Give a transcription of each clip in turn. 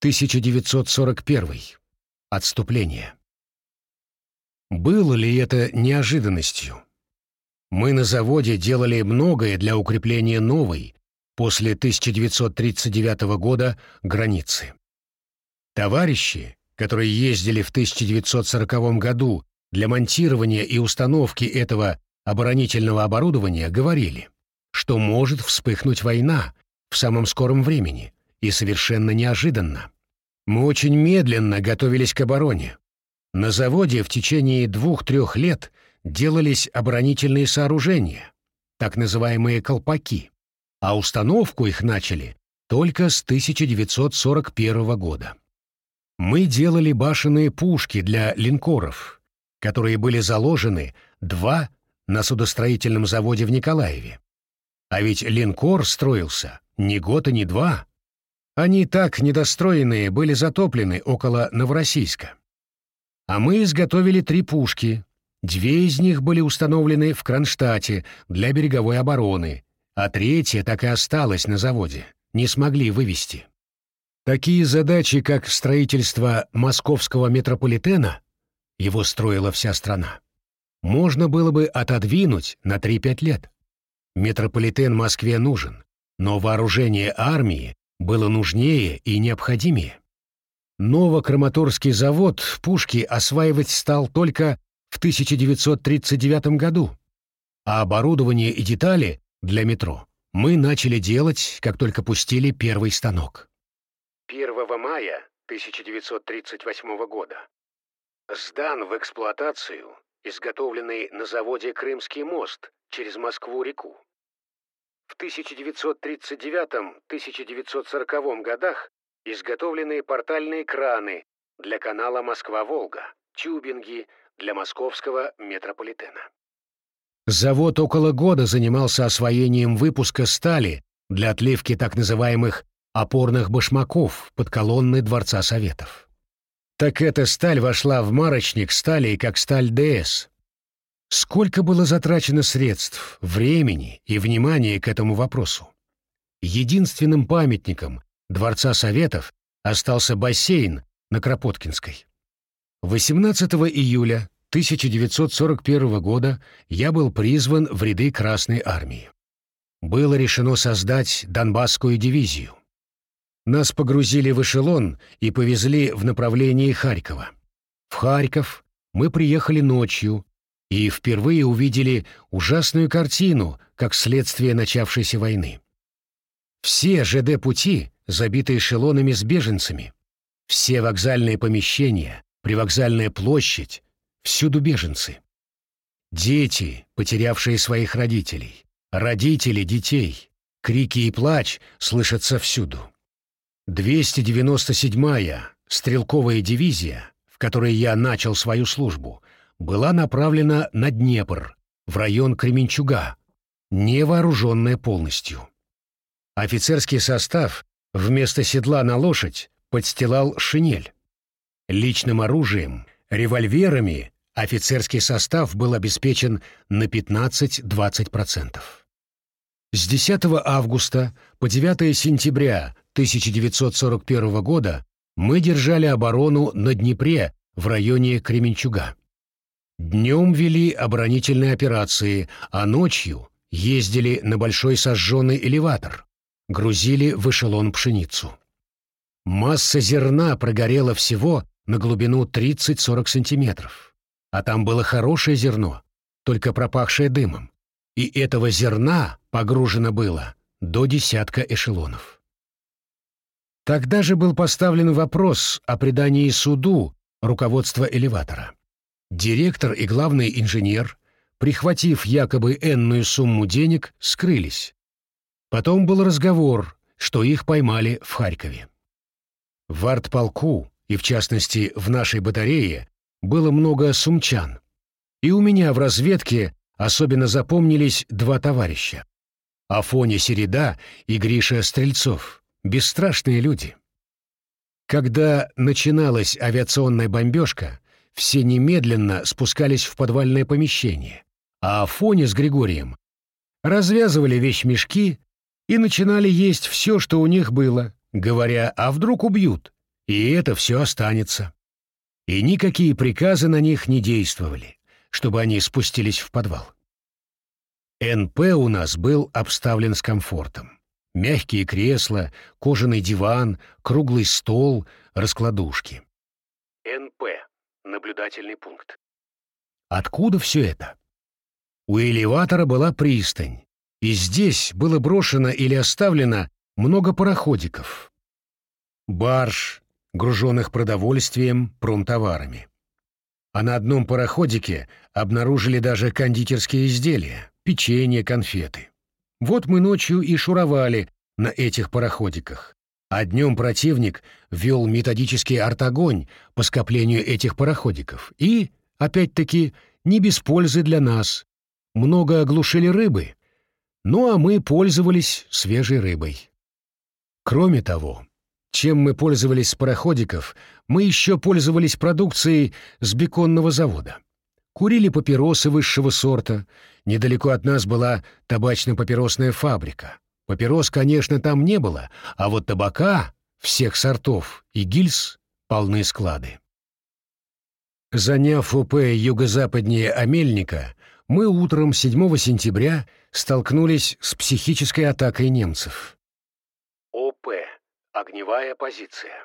1941. Отступление. Было ли это неожиданностью? Мы на заводе делали многое для укрепления новой, после 1939 года, границы. Товарищи, которые ездили в 1940 году для монтирования и установки этого оборонительного оборудования, говорили, что может вспыхнуть война в самом скором времени – и совершенно неожиданно. Мы очень медленно готовились к обороне. На заводе в течение двух-трех лет делались оборонительные сооружения, так называемые «колпаки», а установку их начали только с 1941 года. Мы делали башенные пушки для линкоров, которые были заложены два на судостроительном заводе в Николаеве. А ведь линкор строился не год и не два, они так недостроенные были затоплены около Новороссийска. А мы изготовили три пушки. Две из них были установлены в Кронштадте для береговой обороны, а третья так и осталась на заводе, не смогли вывести. Такие задачи, как строительство московского метрополитена, его строила вся страна, можно было бы отодвинуть на 3-5 лет. Метрополитен Москве нужен, но вооружение армии было нужнее и необходимее. Новокраматорский завод пушки осваивать стал только в 1939 году, а оборудование и детали для метро мы начали делать, как только пустили первый станок. 1 мая 1938 года сдан в эксплуатацию изготовленный на заводе Крымский мост через Москву-реку. В 1939-1940 годах изготовлены портальные краны для канала Москва-Волга, тюбинги для московского метрополитена. Завод около года занимался освоением выпуска стали для отливки так называемых опорных башмаков под колонны Дворца Советов. Так эта сталь вошла в марочник стали как сталь ДС, Сколько было затрачено средств, времени и внимания к этому вопросу? Единственным памятником Дворца Советов остался бассейн на Кропоткинской. 18 июля 1941 года я был призван в ряды Красной Армии. Было решено создать Донбасскую дивизию. Нас погрузили в эшелон и повезли в направлении Харькова. В Харьков мы приехали ночью, и впервые увидели ужасную картину, как следствие начавшейся войны. Все ЖД-пути забиты эшелонами с беженцами, все вокзальные помещения, привокзальная площадь, всюду беженцы. Дети, потерявшие своих родителей, родители детей, крики и плач слышатся всюду. 297-я стрелковая дивизия, в которой я начал свою службу, была направлена на Днепр, в район Кременчуга, невооруженная полностью. Офицерский состав вместо седла на лошадь подстилал шинель. Личным оружием, револьверами офицерский состав был обеспечен на 15-20%. С 10 августа по 9 сентября 1941 года мы держали оборону на Днепре в районе Кременчуга. Днем вели оборонительные операции, а ночью ездили на большой сожженный элеватор, грузили в эшелон пшеницу. Масса зерна прогорела всего на глубину 30-40 сантиметров, а там было хорошее зерно, только пропахшее дымом, и этого зерна погружено было до десятка эшелонов. Тогда же был поставлен вопрос о предании суду руководства элеватора. Директор и главный инженер, прихватив якобы энную сумму денег, скрылись. Потом был разговор, что их поймали в Харькове. В артполку, и в частности в нашей батарее, было много сумчан. И у меня в разведке особенно запомнились два товарища. Афоня Середа и Гриша Стрельцов, бесстрашные люди. Когда начиналась авиационная бомбежка, все немедленно спускались в подвальное помещение, а Афоня с Григорием развязывали вещмешки и начинали есть все, что у них было, говоря «а вдруг убьют?», И это все останется. И никакие приказы на них не действовали, чтобы они спустились в подвал. НП у нас был обставлен с комфортом. Мягкие кресла, кожаный диван, круглый стол, раскладушки. НП. Наблюдательный пункт. Откуда все это? У элеватора была пристань, и здесь было брошено или оставлено много пароходиков. Барж, груженных продовольствием, промтоварами. А на одном пароходике обнаружили даже кондитерские изделия, печенье, конфеты. Вот мы ночью и шуровали на этих пароходиках. А днем противник вел методический артогонь по скоплению этих пароходиков. И, опять-таки, не без пользы для нас. Много оглушили рыбы, ну а мы пользовались свежей рыбой. Кроме того, чем мы пользовались с пароходиков, мы еще пользовались продукцией с беконного завода. Курили папиросы высшего сорта, недалеко от нас была табачно-папиросная фабрика. Папирос, конечно, там не было, а вот табака всех сортов и гильз полны склады. Заняв ОП юго-западнее Амельника, мы утром 7 сентября столкнулись с психической атакой немцев. ОП. Огневая позиция.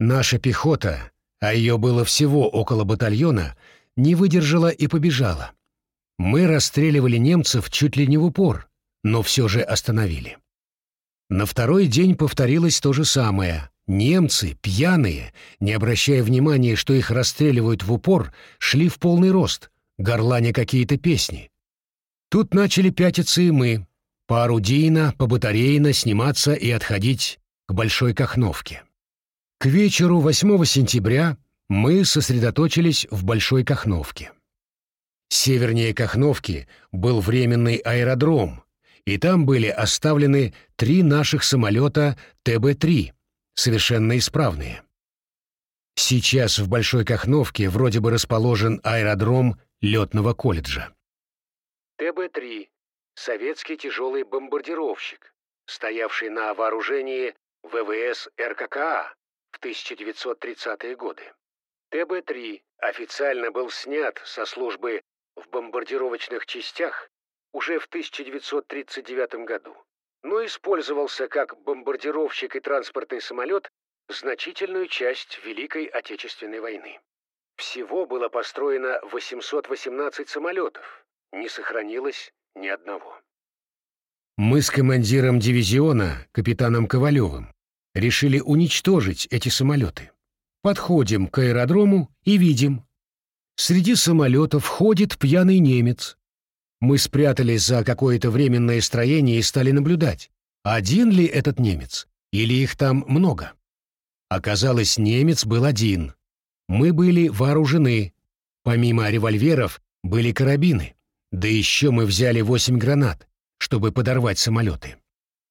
Наша пехота, а ее было всего около батальона, не выдержала и побежала. Мы расстреливали немцев чуть ли не в упор, но все же остановили. На второй день повторилось то же самое. Немцы, пьяные, не обращая внимания, что их расстреливают в упор, шли в полный рост, горланя какие-то песни. Тут начали пятиться и мы, поорудийно, побатарейно сниматься и отходить к Большой Кахновке. К вечеру 8 сентября мы сосредоточились в Большой Кахновке. Севернее Кахновки был временный аэродром, и там были оставлены три наших самолета ТБ-3, совершенно исправные. Сейчас в Большой Кахновке вроде бы расположен аэродром летного колледжа. ТБ-3 — советский тяжелый бомбардировщик, стоявший на вооружении ВВС РККА в 1930-е годы. ТБ-3 официально был снят со службы в бомбардировочных частях уже в 1939 году, но использовался как бомбардировщик и транспортный самолет значительную часть Великой Отечественной войны. Всего было построено 818 самолетов, не сохранилось ни одного. Мы с командиром дивизиона, капитаном Ковалевым, решили уничтожить эти самолеты. Подходим к аэродрому и видим. Среди самолетов ходит пьяный немец. Мы спрятались за какое-то временное строение и стали наблюдать, один ли этот немец, или их там много. Оказалось, немец был один. Мы были вооружены. Помимо револьверов были карабины. Да еще мы взяли восемь гранат, чтобы подорвать самолеты.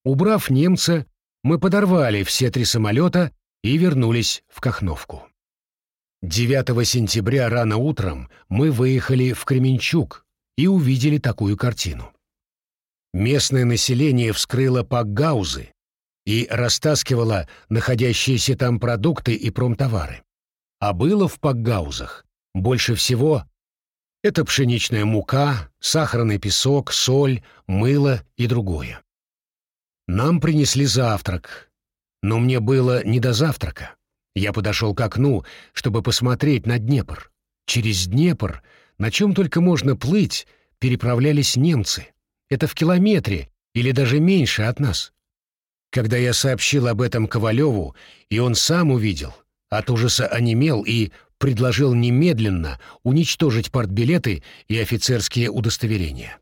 Убрав немца, мы подорвали все три самолета и вернулись в Кахновку. 9 сентября рано утром мы выехали в Кременчуг и увидели такую картину. Местное население вскрыло пакгаузы и растаскивало находящиеся там продукты и промтовары. А было в пакгаузах больше всего это пшеничная мука, сахарный песок, соль, мыло и другое. Нам принесли завтрак, но мне было не до завтрака. Я подошел к окну, чтобы посмотреть на Днепр. Через Днепр, на чем только можно плыть, переправлялись немцы. Это в километре или даже меньше от нас. Когда я сообщил об этом Ковалеву, и он сам увидел, от ужаса онемел и предложил немедленно уничтожить партбилеты и офицерские удостоверения.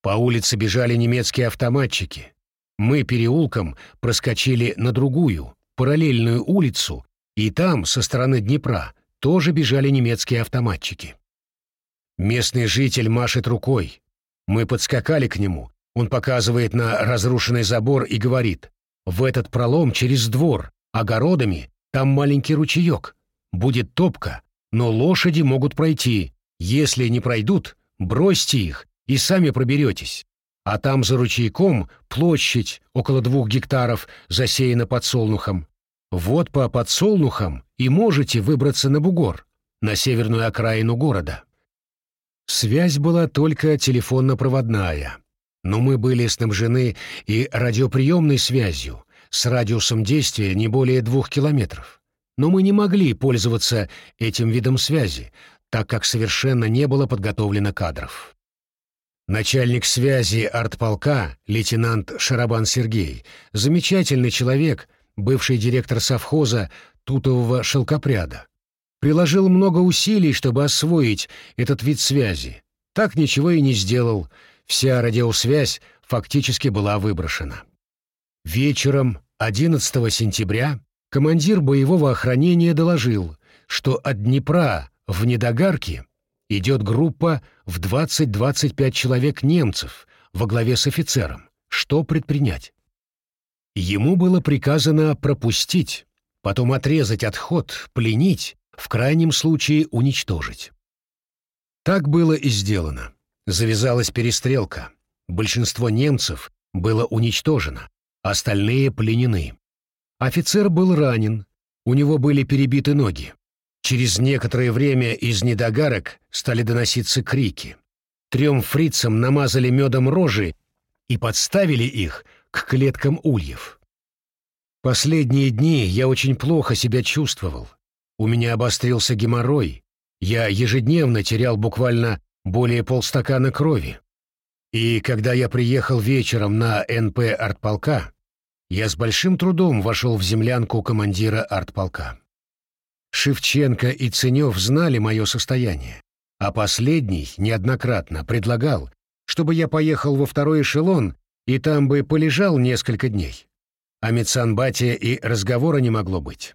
По улице бежали немецкие автоматчики. Мы переулком проскочили на другую, параллельную улицу, и там, со стороны Днепра, тоже бежали немецкие автоматчики. Местный житель машет рукой. Мы подскакали к нему, он показывает на разрушенный забор и говорит, «В этот пролом через двор, огородами, там маленький ручеек. Будет топка, но лошади могут пройти. Если не пройдут, бросьте их и сами проберетесь. А там за ручейком площадь около двух гектаров засеяна подсолнухом. Вот по подсолнухам и можете выбраться на бугор, на северную окраину города. Связь была только телефонно-проводная, но мы были снабжены и радиоприемной связью с радиусом действия не более двух километров. Но мы не могли пользоваться этим видом связи, так как совершенно не было подготовлено кадров. Начальник связи артполка, лейтенант Шарабан Сергей, замечательный человек, бывший директор совхоза тутового шелкопряда, приложил много усилий, чтобы освоить этот вид связи. Так ничего и не сделал, вся радиосвязь фактически была выброшена. Вечером 11 сентября командир боевого охранения доложил, что от Днепра в Недогарке идет группа в 20-25 человек немцев во главе с офицером. Что предпринять? Ему было приказано пропустить, потом отрезать отход, пленить, в крайнем случае уничтожить. Так было и сделано. Завязалась перестрелка. Большинство немцев было уничтожено, остальные пленены. Офицер был ранен, у него были перебиты ноги. Через некоторое время из недогарок стали доноситься крики. Трем фрицам намазали медом рожи и подставили их к клеткам ульев. Последние дни я очень плохо себя чувствовал. У меня обострился геморрой. Я ежедневно терял буквально более полстакана крови. И когда я приехал вечером на НП артполка, я с большим трудом вошел в землянку командира артполка. Шевченко и Ценев знали мое состояние, а последний неоднократно предлагал, чтобы я поехал во второй эшелон и там бы полежал несколько дней. О Мецанбате и разговора не могло быть.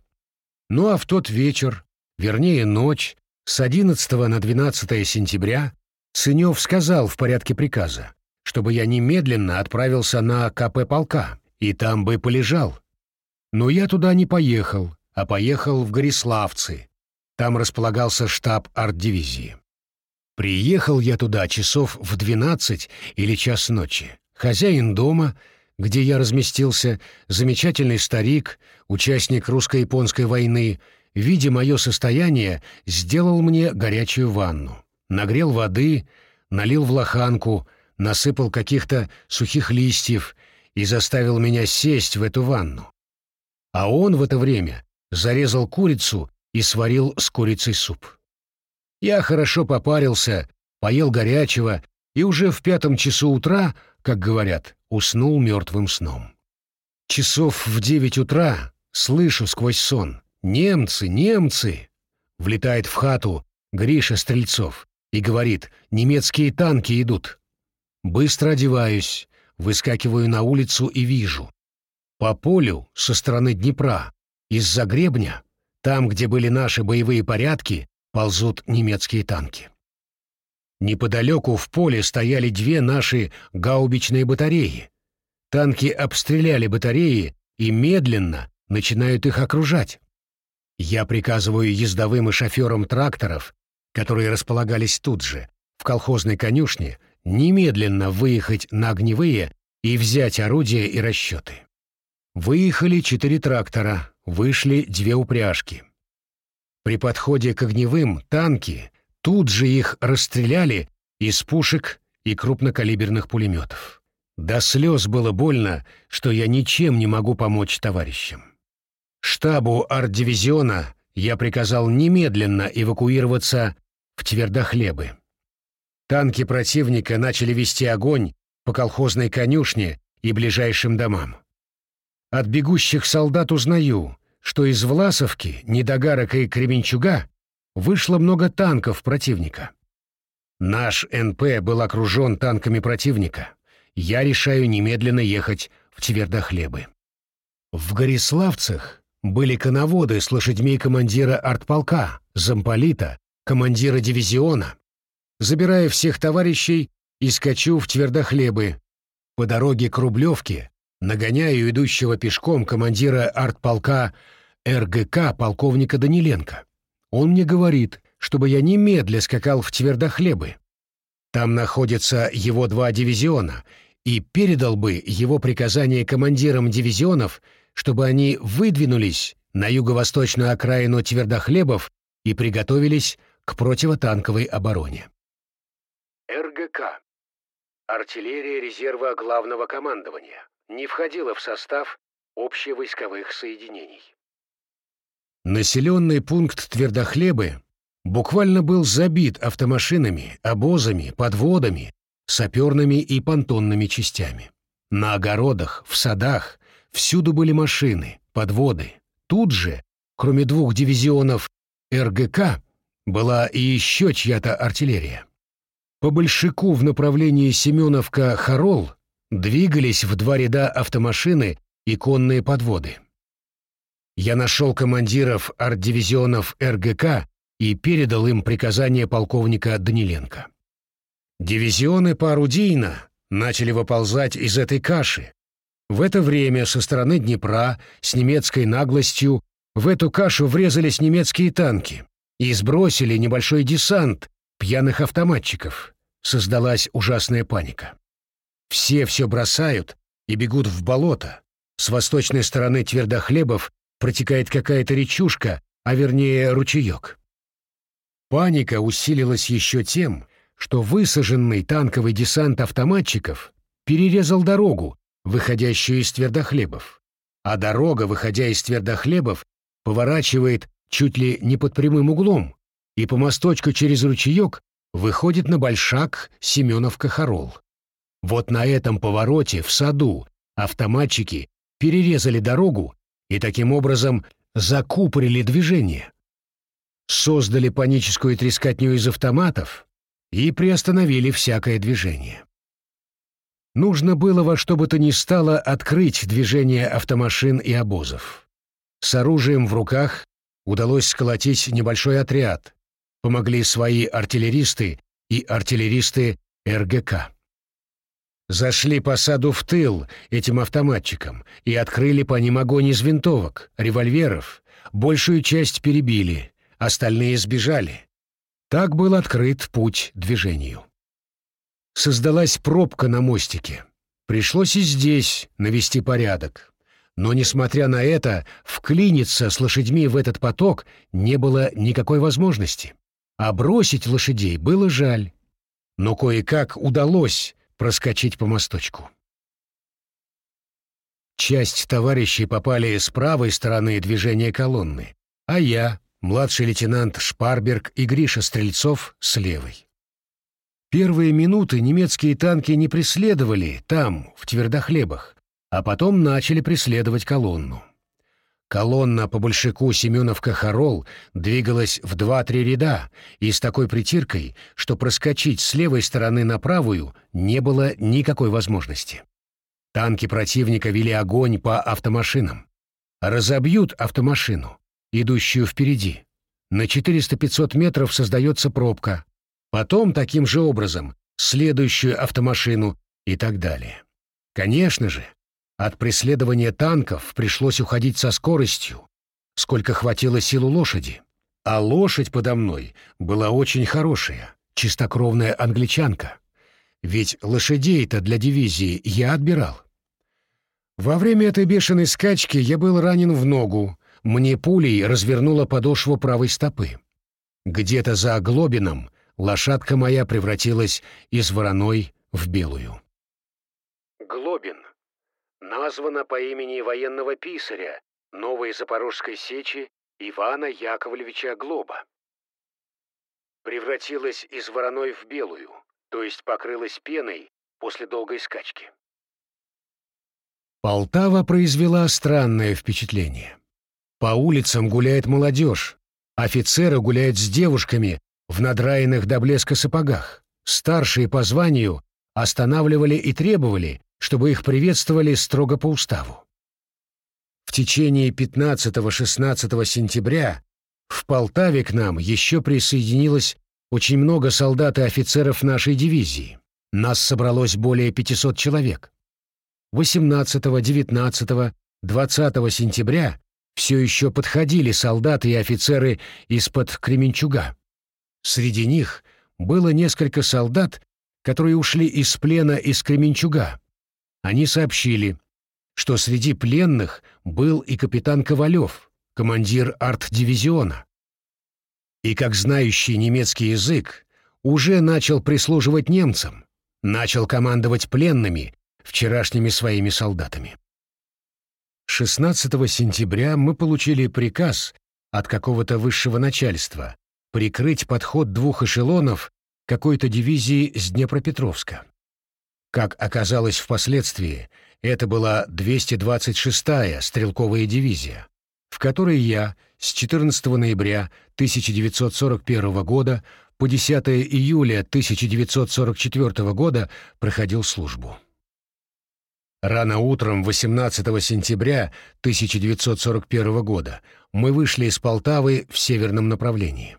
Ну а в тот вечер, вернее ночь, с 11 на 12 сентября, Ценев сказал в порядке приказа, чтобы я немедленно отправился на КП полка и там бы полежал. Но я туда не поехал, а поехал в Гориславцы. Там располагался штаб арт-дивизии. Приехал я туда часов в двенадцать или час ночи. Хозяин дома, где я разместился, замечательный старик, участник русско-японской войны, видя мое состояние, сделал мне горячую ванну. Нагрел воды, налил в лоханку, насыпал каких-то сухих листьев и заставил меня сесть в эту ванну. А он в это время зарезал курицу и сварил с курицей суп. Я хорошо попарился, поел горячего и уже в пятом часу утра, как говорят, уснул мертвым сном. Часов в девять утра слышу сквозь сон «Немцы, немцы!» Влетает в хату Гриша Стрельцов и говорит «Немецкие танки идут». Быстро одеваюсь, выскакиваю на улицу и вижу. По полю со стороны Днепра из-за гребня, там, где были наши боевые порядки, ползут немецкие танки. Неподалеку в поле стояли две наши гаубичные батареи. Танки обстреляли батареи и медленно начинают их окружать. Я приказываю ездовым и шоферам тракторов, которые располагались тут же, в колхозной конюшне, немедленно выехать на огневые и взять орудия и расчеты. Выехали четыре трактора, вышли две упряжки. При подходе к огневым танки тут же их расстреляли из пушек и крупнокалиберных пулеметов. До слез было больно, что я ничем не могу помочь товарищам. Штабу арт-дивизиона я приказал немедленно эвакуироваться в Твердохлебы. Танки противника начали вести огонь по колхозной конюшне и ближайшим домам. От бегущих солдат узнаю, что из Власовки, Недогарок и Кременчуга вышло много танков противника. Наш НП был окружен танками противника. Я решаю немедленно ехать в Твердохлебы. В Гориславцах были коноводы с лошадьми командира артполка, замполита, командира дивизиона. Забирая всех товарищей и скачу в Твердохлебы. По дороге к Рублевке нагоняю идущего пешком командира артполка РГК полковника Даниленко. Он мне говорит, чтобы я немедля скакал в Твердохлебы. Там находятся его два дивизиона, и передал бы его приказание командирам дивизионов, чтобы они выдвинулись на юго-восточную окраину Твердохлебов и приготовились к противотанковой обороне. РГК. Артиллерия резерва главного командования не входила в состав общевойсковых соединений. Населенный пункт Твердохлебы буквально был забит автомашинами, обозами, подводами, саперными и понтонными частями. На огородах, в садах всюду были машины, подводы. Тут же, кроме двух дивизионов РГК, была и еще чья-то артиллерия. По Большаку в направлении Семеновка-Харол двигались в два ряда автомашины и конные подводы. Я нашел командиров арт-дивизионов РГК и передал им приказание полковника Даниленко. Дивизионы поорудийно начали выползать из этой каши. В это время со стороны Днепра с немецкой наглостью в эту кашу врезались немецкие танки и сбросили небольшой десант пьяных автоматчиков. Создалась ужасная паника. Все все бросают и бегут в болото. С восточной стороны Твердохлебов протекает какая-то речушка, а вернее ручеек. Паника усилилась еще тем, что высаженный танковый десант автоматчиков перерезал дорогу, выходящую из Твердохлебов. А дорога, выходя из Твердохлебов, поворачивает чуть ли не под прямым углом, и по мосточку через ручеек выходит на Большак Семеновка-Харол. Вот на этом повороте в саду автоматчики перерезали дорогу и таким образом закупорили движение. Создали паническую трескотню из автоматов и приостановили всякое движение. Нужно было во что бы то ни стало открыть движение автомашин и обозов. С оружием в руках удалось сколотить небольшой отряд, помогли свои артиллеристы и артиллеристы РГК. Зашли по саду в тыл этим автоматчикам и открыли по ним огонь из винтовок, револьверов, большую часть перебили, остальные сбежали. Так был открыт путь движению. Создалась пробка на мостике. Пришлось и здесь навести порядок. Но, несмотря на это, вклиниться с лошадьми в этот поток не было никакой возможности. А бросить лошадей было жаль. Но кое-как удалось проскочить по мосточку. Часть товарищей попали с правой стороны движения колонны, а я, младший лейтенант Шпарберг и Гриша Стрельцов с левой. Первые минуты немецкие танки не преследовали там, в Твердохлебах, а потом начали преследовать колонну. Колонна по большаку Семеновка-Харол двигалась в два-три ряда и с такой притиркой, что проскочить с левой стороны на правую не было никакой возможности. Танки противника вели огонь по автомашинам. Разобьют автомашину, идущую впереди. На 400-500 метров создается пробка, потом таким же образом следующую автомашину и так далее. Конечно же, от преследования танков пришлось уходить со скоростью, сколько хватило силу лошади. А лошадь подо мной была очень хорошая, чистокровная англичанка. Ведь лошадей-то для дивизии я отбирал. Во время этой бешеной скачки я был ранен в ногу, мне пулей развернула подошву правой стопы. Где-то за оглобином лошадка моя превратилась из вороной в белую. Глобин. Названа по имени военного писаря Новой Запорожской сечи Ивана Яковлевича Глоба. Превратилась из вороной в белую, то есть покрылась пеной после долгой скачки. Полтава произвела странное впечатление. По улицам гуляет молодежь, офицеры гуляют с девушками в надраенных до блеска сапогах. Старшие по званию останавливали и требовали, чтобы их приветствовали строго по уставу. В течение 15-16 сентября в Полтаве к нам еще присоединилось очень много солдат и офицеров нашей дивизии. Нас собралось более 500 человек. 18, 19, 20 сентября все еще подходили солдаты и офицеры из-под Кременчуга. Среди них было несколько солдат, которые ушли из плена из Кременчуга. Они сообщили, что среди пленных был и капитан Ковалев, командир арт-дивизиона. И как знающий немецкий язык, уже начал прислуживать немцам, начал командовать пленными, вчерашними своими солдатами. 16 сентября мы получили приказ от какого-то высшего начальства прикрыть подход двух эшелонов какой-то дивизии с Днепропетровска. Как оказалось впоследствии, это была 226-я стрелковая дивизия, в которой я с 14 ноября 1941 года по 10 июля 1944 года проходил службу. Рано утром 18 сентября 1941 года мы вышли из Полтавы в северном направлении.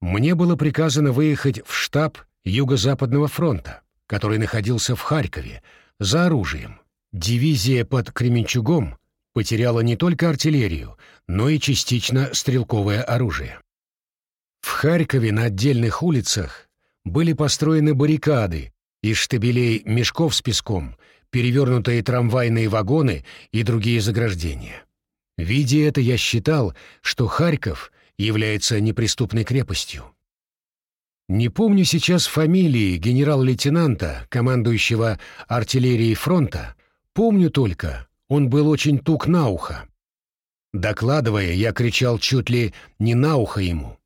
Мне было приказано выехать в штаб Юго-Западного фронта, который находился в Харькове, за оружием. Дивизия под Кременчугом потеряла не только артиллерию, но и частично стрелковое оружие. В Харькове на отдельных улицах были построены баррикады из штабелей мешков с песком, перевернутые трамвайные вагоны и другие заграждения. Видя это, я считал, что Харьков является неприступной крепостью. Не помню сейчас фамилии генерал-лейтенанта, командующего артиллерией фронта, помню только, он был очень тук на ухо. Докладывая, я кричал чуть ли не на ухо ему.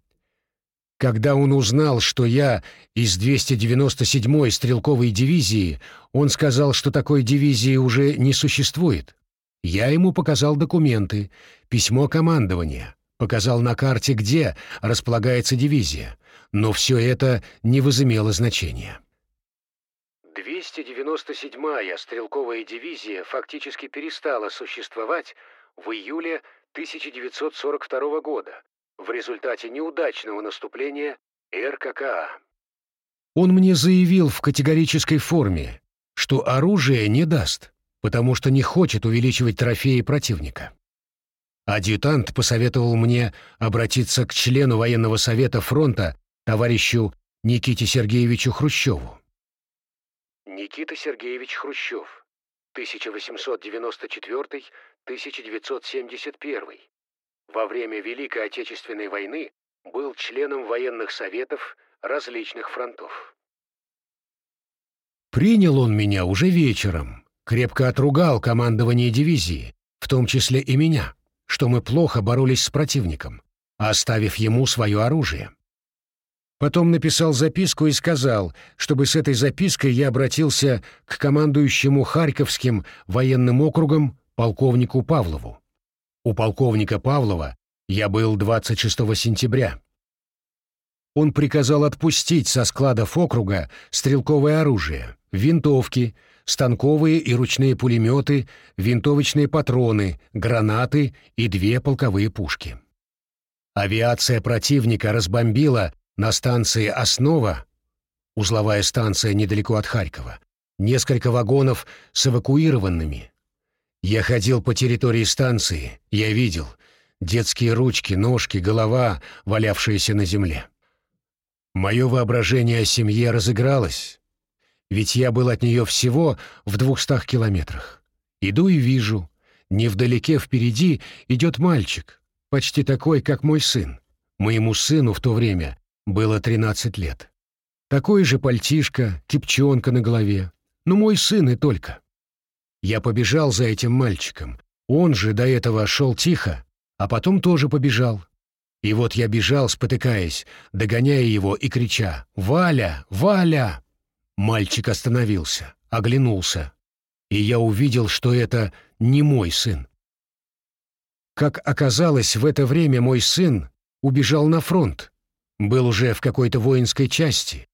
Когда он узнал, что я из 297-й стрелковой дивизии, он сказал, что такой дивизии уже не существует. Я ему показал документы, письмо командования, показал на карте, где располагается дивизия, но все это не возымело значения. 297-я стрелковая дивизия фактически перестала существовать в июле 1942 года, в результате неудачного наступления РККА. Он мне заявил в категорической форме, что оружие не даст, потому что не хочет увеличивать трофеи противника. Адъютант посоветовал мне обратиться к члену военного совета фронта товарищу Никите Сергеевичу Хрущеву. Никита Сергеевич Хрущев, 1894-1971, во время Великой Отечественной войны был членом военных советов различных фронтов. Принял он меня уже вечером, крепко отругал командование дивизии, в том числе и меня, что мы плохо боролись с противником, оставив ему свое оружие. Потом написал записку и сказал, чтобы с этой запиской я обратился к командующему Харьковским военным округом полковнику Павлову. У полковника Павлова я был 26 сентября. Он приказал отпустить со складов округа стрелковое оружие, винтовки, станковые и ручные пулеметы, винтовочные патроны, гранаты и две полковые пушки. Авиация противника разбомбила на станции «Основа», узловая станция недалеко от Харькова, несколько вагонов с эвакуированными, я ходил по территории станции, я видел детские ручки, ножки, голова, валявшиеся на земле. Мое воображение о семье разыгралось, ведь я был от нее всего в двухстах километрах. Иду и вижу, невдалеке впереди идет мальчик, почти такой, как мой сын. Моему сыну в то время было 13 лет. Такой же пальтишко, кипчонка на голове. Но мой сын и только. Я побежал за этим мальчиком. Он же до этого шел тихо, а потом тоже побежал. И вот я бежал, спотыкаясь, догоняя его и крича «Валя! Валя!». Мальчик остановился, оглянулся, и я увидел, что это не мой сын. Как оказалось, в это время мой сын убежал на фронт, был уже в какой-то воинской части.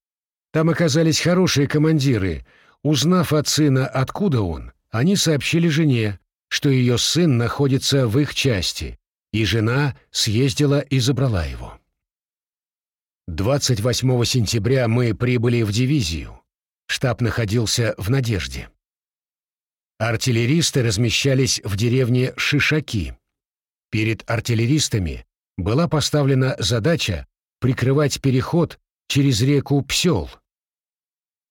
Там оказались хорошие командиры. Узнав от сына, откуда он, они сообщили жене, что ее сын находится в их части, и жена съездила и забрала его. 28 сентября мы прибыли в дивизию. Штаб находился в Надежде. Артиллеристы размещались в деревне Шишаки. Перед артиллеристами была поставлена задача прикрывать переход через реку Псел –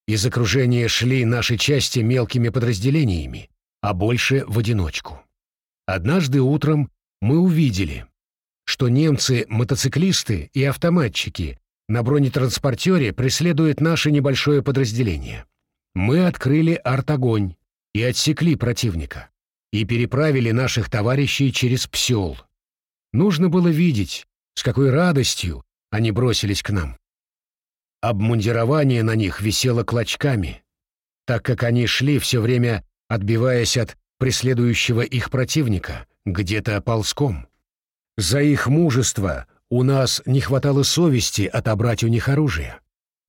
из окружения шли наши части мелкими подразделениями, а больше в одиночку. Однажды утром мы увидели, что немцы-мотоциклисты и автоматчики на бронетранспортере преследуют наше небольшое подразделение. Мы открыли артогонь и отсекли противника, и переправили наших товарищей через Псел. Нужно было видеть, с какой радостью они бросились к нам. Обмундирование на них висело клочками, так как они шли все время, отбиваясь от преследующего их противника, где-то ползком. За их мужество у нас не хватало совести отобрать у них оружие.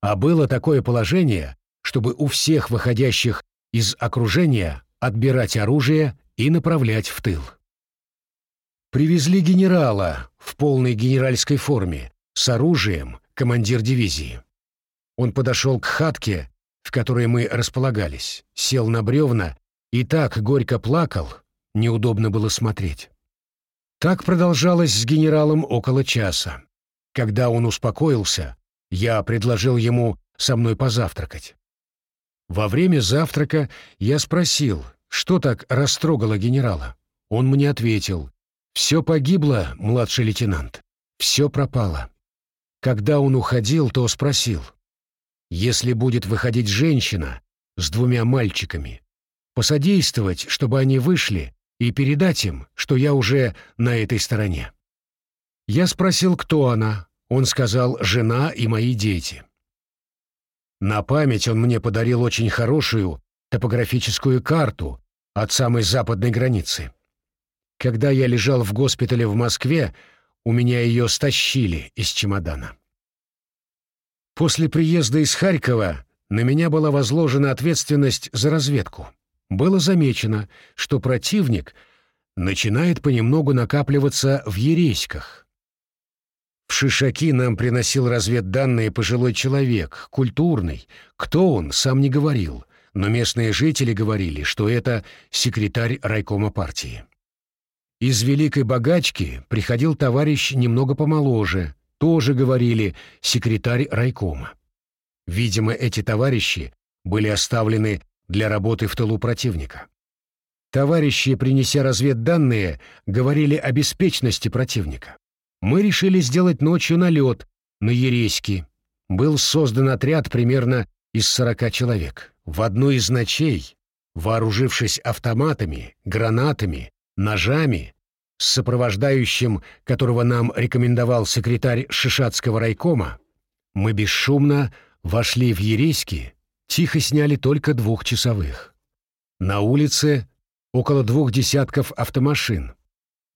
А было такое положение, чтобы у всех выходящих из окружения отбирать оружие и направлять в тыл. Привезли генерала в полной генеральской форме, с оружием, командир дивизии. Он подошел к хатке, в которой мы располагались, сел на бревна и так горько плакал, неудобно было смотреть. Так продолжалось с генералом около часа. Когда он успокоился, я предложил ему со мной позавтракать. Во время завтрака я спросил, что так растрогало генерала. Он мне ответил, «Все погибло, младший лейтенант, все пропало». Когда он уходил, то спросил, «Если будет выходить женщина с двумя мальчиками, посодействовать, чтобы они вышли, и передать им, что я уже на этой стороне». Я спросил, кто она. Он сказал «жена и мои дети». На память он мне подарил очень хорошую топографическую карту от самой западной границы. Когда я лежал в госпитале в Москве, у меня ее стащили из чемодана. После приезда из Харькова на меня была возложена ответственность за разведку. Было замечено, что противник начинает понемногу накапливаться в Ереськах, в Шишаки нам приносил разведданные пожилой человек, культурный. Кто он, сам не говорил, но местные жители говорили, что это секретарь райкома партии. Из Великой Богачки приходил товарищ немного помоложе, тоже говорили секретарь райкома. Видимо, эти товарищи были оставлены для работы в тылу противника. Товарищи, принеся разведданные, говорили о беспечности противника мы решили сделать ночью налет на Ереськи. Был создан отряд примерно из сорока человек. В одну из ночей, вооружившись автоматами, гранатами, ножами, с сопровождающим, которого нам рекомендовал секретарь Шишатского райкома, мы бесшумно вошли в Ереськи, тихо сняли только двухчасовых. На улице около двух десятков автомашин.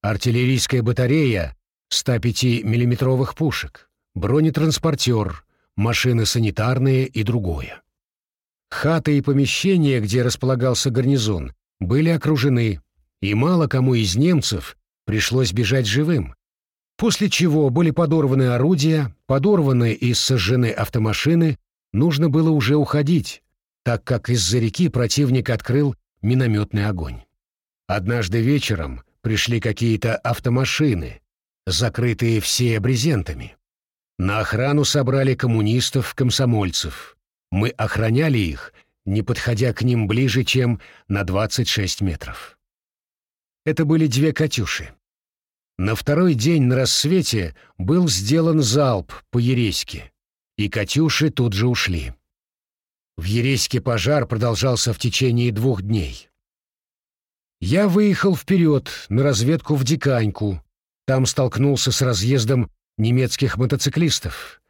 Артиллерийская батарея 105 миллиметровых пушек, бронетранспортер, машины санитарные и другое. Хаты и помещения, где располагался гарнизон, были окружены, и мало кому из немцев пришлось бежать живым, после чего были подорваны орудия, подорваны и сожжены автомашины, нужно было уже уходить, так как из-за реки противник открыл минометный огонь. Однажды вечером пришли какие-то автомашины, закрытые все брезентами. На охрану собрали коммунистов-комсомольцев. Мы охраняли их, не подходя к ним ближе, чем на 26 метров. Это были две «Катюши». На второй день на рассвете был сделан залп по Ереське, и «Катюши» тут же ушли. В Ереське пожар продолжался в течение двух дней. Я выехал вперед на разведку в Диканьку, там столкнулся с разъездом немецких мотоциклистов.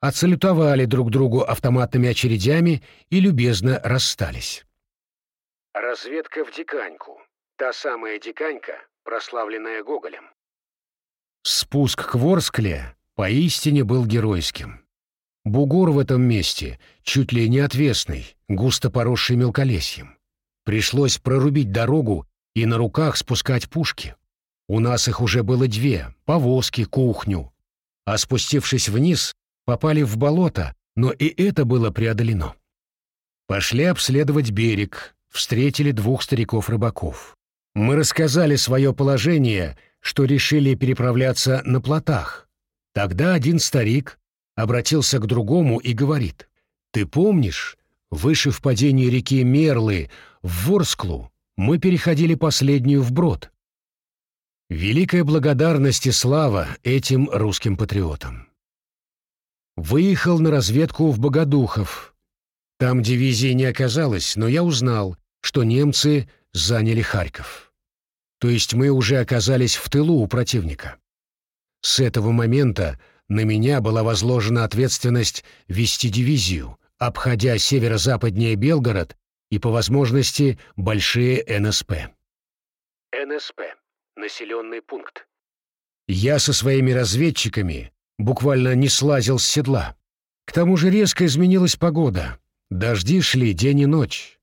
Отсалютовали друг другу автоматными очередями и любезно расстались. Разведка в Диканьку. Та самая Диканька, прославленная Гоголем. Спуск к Ворскле поистине был геройским. Бугор в этом месте чуть ли не отвесный, густо поросший мелколесьем. Пришлось прорубить дорогу и на руках спускать пушки. У нас их уже было две, повозки, кухню. А спустившись вниз, попали в болото, но и это было преодолено. Пошли обследовать берег, встретили двух стариков-рыбаков. Мы рассказали свое положение, что решили переправляться на плотах. Тогда один старик обратился к другому и говорит, «Ты помнишь, выше впадения реки Мерлы, в Ворсклу, мы переходили последнюю вброд. Великая благодарность и слава этим русским патриотам. Выехал на разведку в Богодухов. Там дивизии не оказалось, но я узнал, что немцы заняли Харьков. То есть мы уже оказались в тылу у противника. С этого момента на меня была возложена ответственность вести дивизию, обходя северо-западнее Белгород и, по возможности, большие НСП. НСП. Населенный пункт. Я со своими разведчиками буквально не слазил с седла. К тому же резко изменилась погода. Дожди шли день и ночь.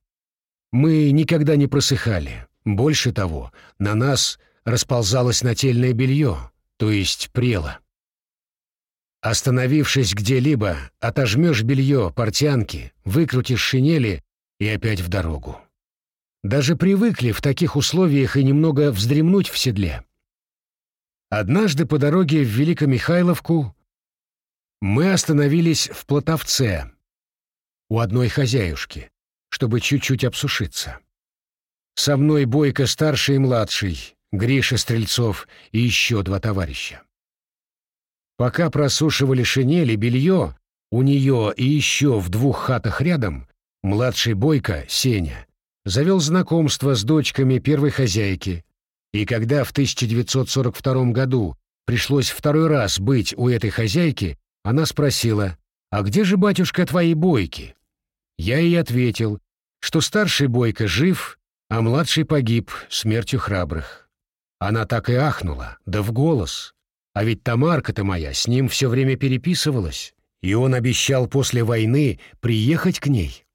Мы никогда не просыхали. Больше того, на нас расползалось нательное белье, то есть прело. Остановившись где-либо, отожмешь белье, портянки, выкрутишь шинели и опять в дорогу. Даже привыкли в таких условиях и немного вздремнуть в седле. Однажды по дороге в Великомихайловку мы остановились в Плотовце у одной хозяюшки, чтобы чуть-чуть обсушиться. Со мной Бойко старший и младший, Гриша Стрельцов и еще два товарища. Пока просушивали шинели, белье, у нее и еще в двух хатах рядом, младший Бойко, Сеня, завел знакомство с дочками первой хозяйки, и когда в 1942 году пришлось второй раз быть у этой хозяйки, она спросила, «А где же батюшка твоей Бойки?» Я ей ответил, что старший Бойко жив, а младший погиб смертью храбрых. Она так и ахнула, да в голос. А ведь Тамарка-то моя с ним все время переписывалась, и он обещал после войны приехать к ней.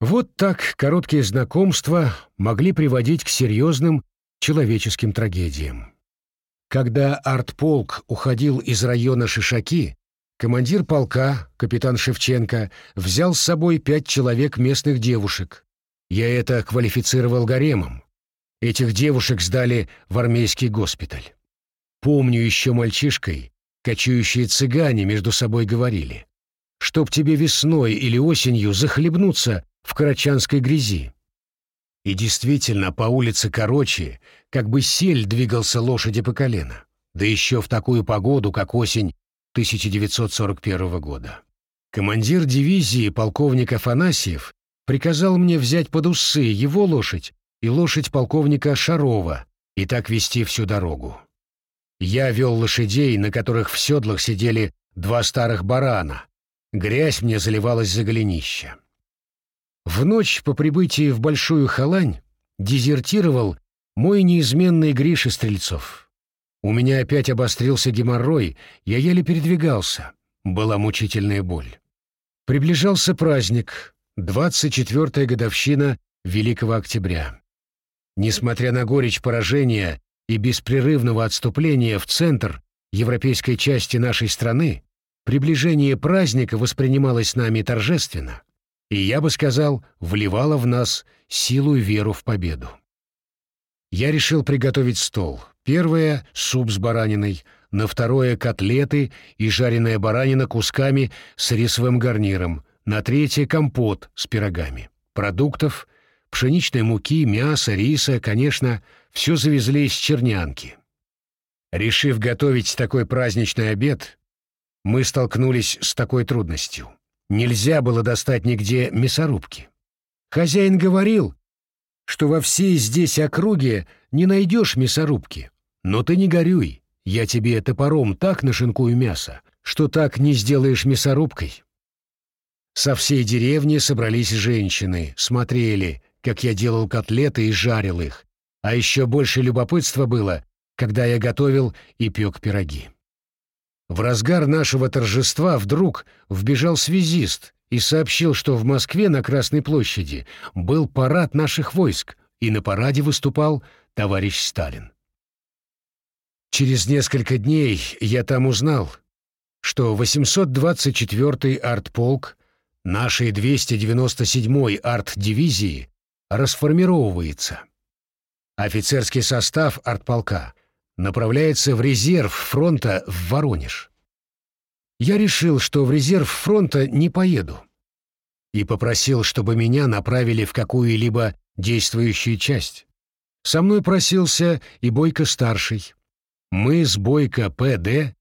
Вот так короткие знакомства могли приводить к серьезным человеческим трагедиям. Когда артполк уходил из района Шишаки, командир полка, капитан Шевченко, взял с собой пять человек местных девушек. Я это квалифицировал гаремом. Этих девушек сдали в армейский госпиталь. Помню еще мальчишкой, кочующие цыгане между собой говорили, чтоб тебе весной или осенью захлебнуться в карачанской грязи. И действительно, по улице короче, как бы сель двигался лошади по колено, да еще в такую погоду, как осень 1941 года. Командир дивизии полковник Афанасьев приказал мне взять под усы его лошадь и лошадь полковника Шарова и так вести всю дорогу. Я вел лошадей, на которых в седлах сидели два старых барана. Грязь мне заливалась за голенища. В ночь по прибытии в Большую Халань дезертировал мой неизменный Гриша Стрельцов. У меня опять обострился геморрой, я еле передвигался. Была мучительная боль. Приближался праздник, 24-я годовщина Великого Октября. Несмотря на горечь поражения и беспрерывного отступления в центр европейской части нашей страны, приближение праздника воспринималось нами торжественно, и, я бы сказал, вливало в нас силу и веру в победу. Я решил приготовить стол. Первое — суп с бараниной, на второе — котлеты и жареная баранина кусками с рисовым гарниром, на третье — компот с пирогами. Продуктов, пшеничной муки, мяса, риса, конечно, все завезли из Чернянки. Решив готовить такой праздничный обед, мы столкнулись с такой трудностью. Нельзя было достать нигде мясорубки. Хозяин говорил, что во всей здесь округе не найдешь мясорубки. Но ты не горюй, я тебе топором так нашинкую мясо, что так не сделаешь мясорубкой. Со всей деревни собрались женщины, смотрели, как я делал котлеты и жарил их, а еще больше любопытства было, когда я готовил и пек пироги. В разгар нашего торжества вдруг вбежал связист и сообщил, что в Москве на Красной площади был парад наших войск, и на параде выступал товарищ Сталин. Через несколько дней я там узнал, что 824-й артполк нашей 297-й арт-дивизии расформировывается. Офицерский состав артполка направляется в резерв фронта в Воронеж. Я решил, что в резерв фронта не поеду, и попросил, чтобы меня направили в какую-либо действующую часть. Со мной просился и Бойко-старший. Мы с Бойко П.Д.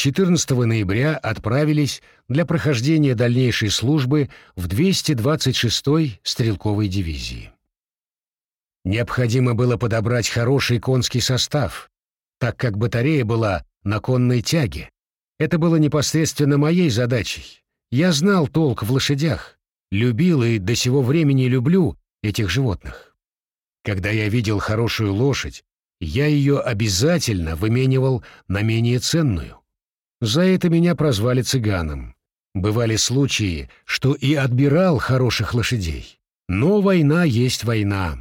14 ноября отправились для прохождения дальнейшей службы в 226-й стрелковой дивизии. Необходимо было подобрать хороший конский состав, так как батарея была на конной тяге. Это было непосредственно моей задачей. Я знал толк в лошадях, любил и до сего времени люблю этих животных. Когда я видел хорошую лошадь, я ее обязательно выменивал на менее ценную. За это меня прозвали цыганом. Бывали случаи, что и отбирал хороших лошадей. Но война есть война.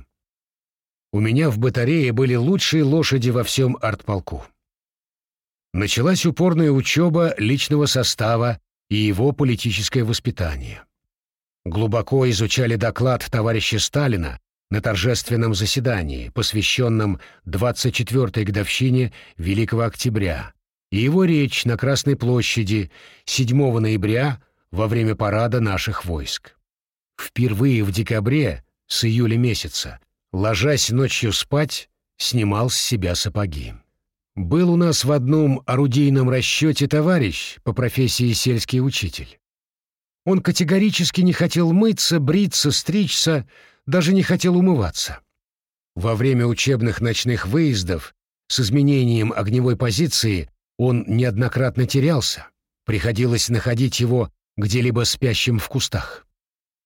У меня в батарее были лучшие лошади во всем артполку. Началась упорная учеба личного состава и его политическое воспитание. Глубоко изучали доклад товарища Сталина на торжественном заседании, посвященном 24-й годовщине Великого Октября, и его речь на Красной площади 7 ноября во время парада наших войск. Впервые в декабре, с июля месяца, ложась ночью спать, снимал с себя сапоги. Был у нас в одном орудийном расчете товарищ по профессии сельский учитель. Он категорически не хотел мыться, бриться, стричься, даже не хотел умываться. Во время учебных ночных выездов с изменением огневой позиции он неоднократно терялся, приходилось находить его где-либо спящим в кустах.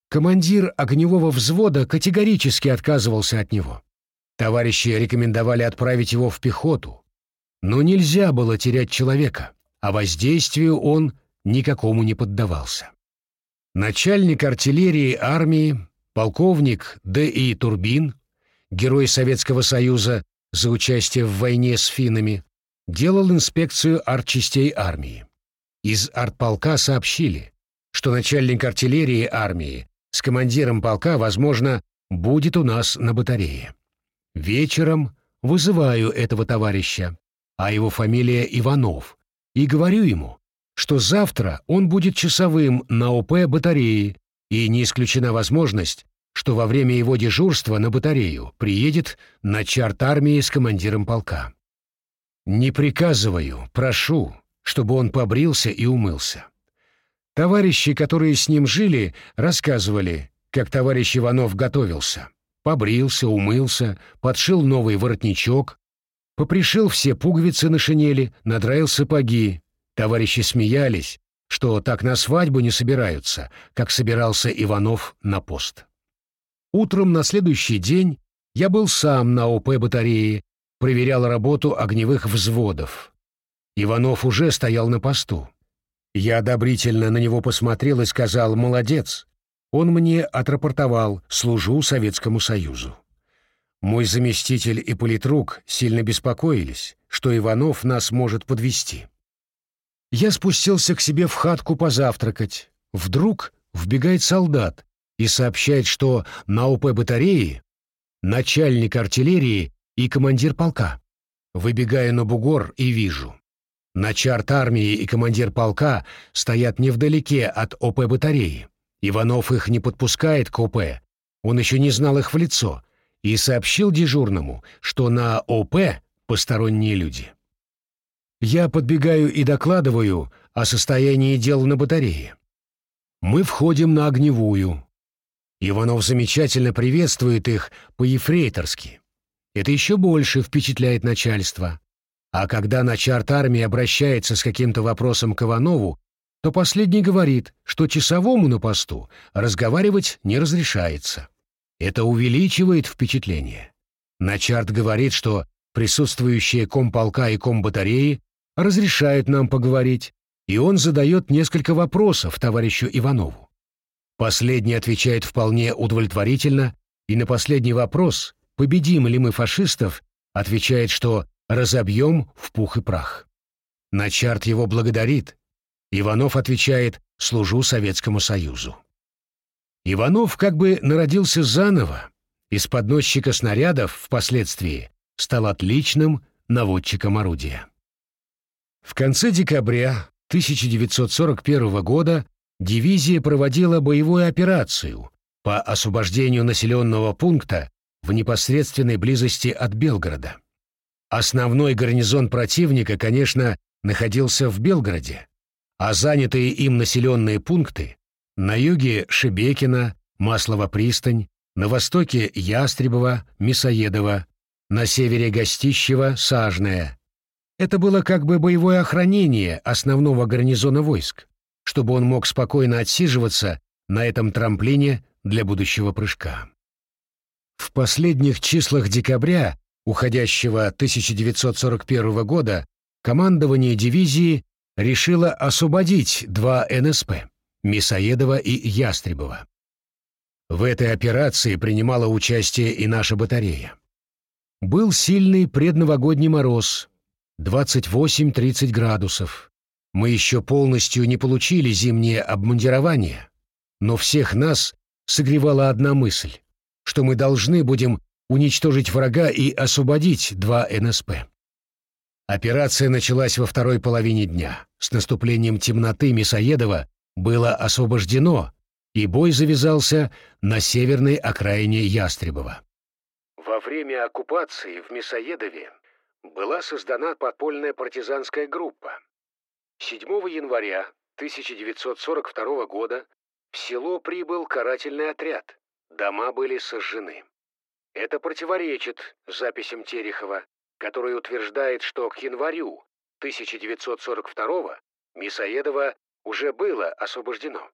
Командир огневого взвода категорически отказывался от него. Товарищи рекомендовали отправить его в пехоту. Но нельзя было терять человека, а воздействию он никакому не поддавался. Начальник артиллерии армии, полковник Д.И. Турбин, герой Советского Союза за участие в войне с финнами, делал инспекцию артчастей армии. Из артполка сообщили, что начальник артиллерии армии с командиром полка, возможно, будет у нас на батарее. Вечером вызываю этого товарища, а его фамилия Иванов, и говорю ему, что завтра он будет часовым на ОП батареи, и не исключена возможность, что во время его дежурства на батарею приедет начарт армии с командиром полка. Не приказываю, прошу, чтобы он побрился и умылся. Товарищи, которые с ним жили, рассказывали, как товарищ Иванов готовился. Побрился, умылся, подшил новый воротничок, попришил все пуговицы на шинели, надраил сапоги, Товарищи смеялись, что так на свадьбу не собираются, как собирался Иванов на пост. Утром на следующий день я был сам на ОП батареи, проверял работу огневых взводов. Иванов уже стоял на посту. Я одобрительно на него посмотрел и сказал «молодец». Он мне отрапортовал «служу Советскому Союзу». Мой заместитель и политрук сильно беспокоились, что Иванов нас может подвести. Я спустился к себе в хатку позавтракать. Вдруг вбегает солдат и сообщает, что на ОП батареи начальник артиллерии и командир полка. Выбегаю на бугор и вижу. Начарт армии и командир полка стоят невдалеке от ОП батареи. Иванов их не подпускает к ОП. Он еще не знал их в лицо и сообщил дежурному, что на ОП посторонние люди. Я подбегаю и докладываю о состоянии дел на батарее. Мы входим на огневую. Иванов замечательно приветствует их по-ефрейторски. Это еще больше впечатляет начальство. А когда начарт армии обращается с каким-то вопросом к Иванову, то последний говорит, что часовому на посту разговаривать не разрешается. Это увеличивает впечатление. Начарт говорит, что присутствующие комполка и комбатареи разрешает нам поговорить, и он задает несколько вопросов товарищу Иванову. Последний отвечает вполне удовлетворительно, и на последний вопрос, победим ли мы фашистов, отвечает, что разобьем в пух и прах. Начарт его благодарит. Иванов отвечает «служу Советскому Союзу». Иванов как бы народился заново, из подносчика снарядов впоследствии стал отличным наводчиком орудия. В конце декабря 1941 года дивизия проводила боевую операцию по освобождению населенного пункта в непосредственной близости от Белгорода. Основной гарнизон противника, конечно, находился в Белгороде, а занятые им населенные пункты на юге Шебекина, Маслова пристань, на востоке Ястребово, Мясоедово, на севере Гостищево, Сажное. Это было как бы боевое охранение основного гарнизона войск, чтобы он мог спокойно отсиживаться на этом трамплине для будущего прыжка. В последних числах декабря уходящего 1941 года командование дивизии решило освободить два НСП – Мясоедова и Ястребова. В этой операции принимала участие и наша батарея. Был сильный предновогодний мороз, 28-30 градусов. Мы еще полностью не получили зимнее обмундирование, но всех нас согревала одна мысль, что мы должны будем уничтожить врага и освободить два НСП. Операция началась во второй половине дня. С наступлением темноты Мясоедова было освобождено, и бой завязался на северной окраине Ястребова. Во время оккупации в Мясоедове была создана подпольная партизанская группа. 7 января 1942 года в село прибыл карательный отряд. Дома были сожжены. Это противоречит записям Терехова, который утверждает, что к январю 1942 Мисоедово уже было освобождено.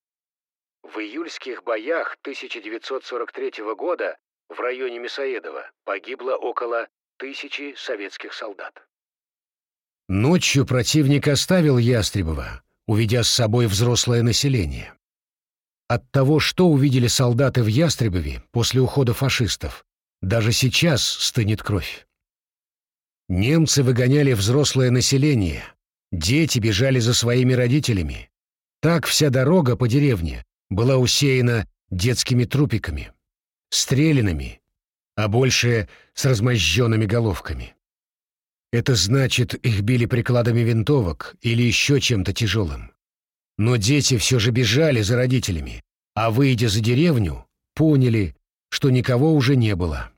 В июльских боях 1943 года в районе Мисоедова погибло около тысячи советских солдат. Ночью противник оставил Ястребова, уведя с собой взрослое население. От того, что увидели солдаты в Ястребове после ухода фашистов, даже сейчас стынет кровь. Немцы выгоняли взрослое население, дети бежали за своими родителями. Так вся дорога по деревне была усеяна детскими трупиками, стрелянными, а больше с размозженными головками. Это значит, их били прикладами винтовок или еще чем-то тяжелым. Но дети все же бежали за родителями, а выйдя за деревню, поняли, что никого уже не было.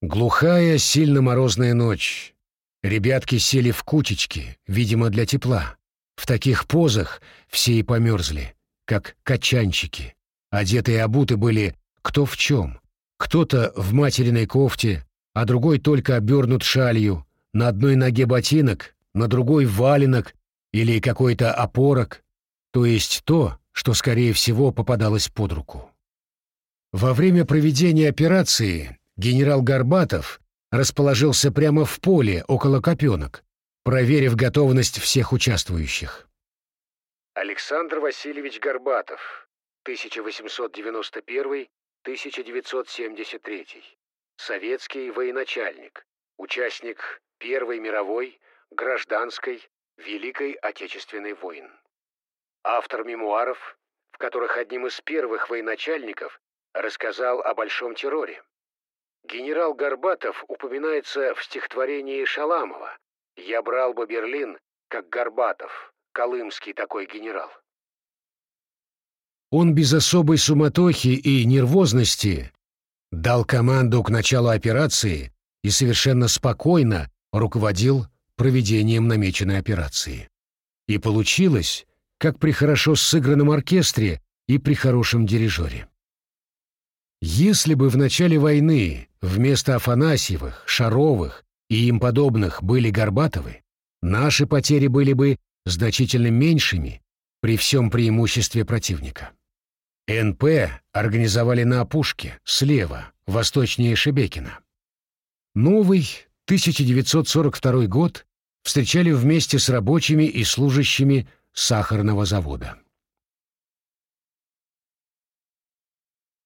Глухая, сильно морозная ночь. Ребятки сели в кучечки, видимо, для тепла. В таких позах все и померзли, как качанчики. Одетые обуты были кто в чем. Кто-то в материной кофте, а другой только обернут шалью, на одной ноге ботинок, на другой валенок или какой-то опорок, то есть то, что, скорее всего, попадалось под руку. Во время проведения операции генерал Горбатов расположился прямо в поле около копенок, проверив готовность всех участвующих. Александр Васильевич Горбатов, 1891-1973, советский военачальник, участник Первой мировой, гражданской, Великой Отечественной войн. Автор мемуаров, в которых одним из первых военачальников рассказал о Большом терроре. Генерал Горбатов упоминается в стихотворении Шаламова «Я брал бы Берлин, как Горбатов, колымский такой генерал». Он без особой суматохи и нервозности дал команду к началу операции и совершенно спокойно руководил проведением намеченной операции. И получилось, как при хорошо сыгранном оркестре и при хорошем дирижере. Если бы в начале войны вместо Афанасьевых, Шаровых и им подобных были Горбатовы, наши потери были бы значительно меньшими при всем преимуществе противника. НП организовали на опушке, слева, восточнее Шебекина. Новый 1942 год встречали вместе с рабочими и служащими сахарного завода.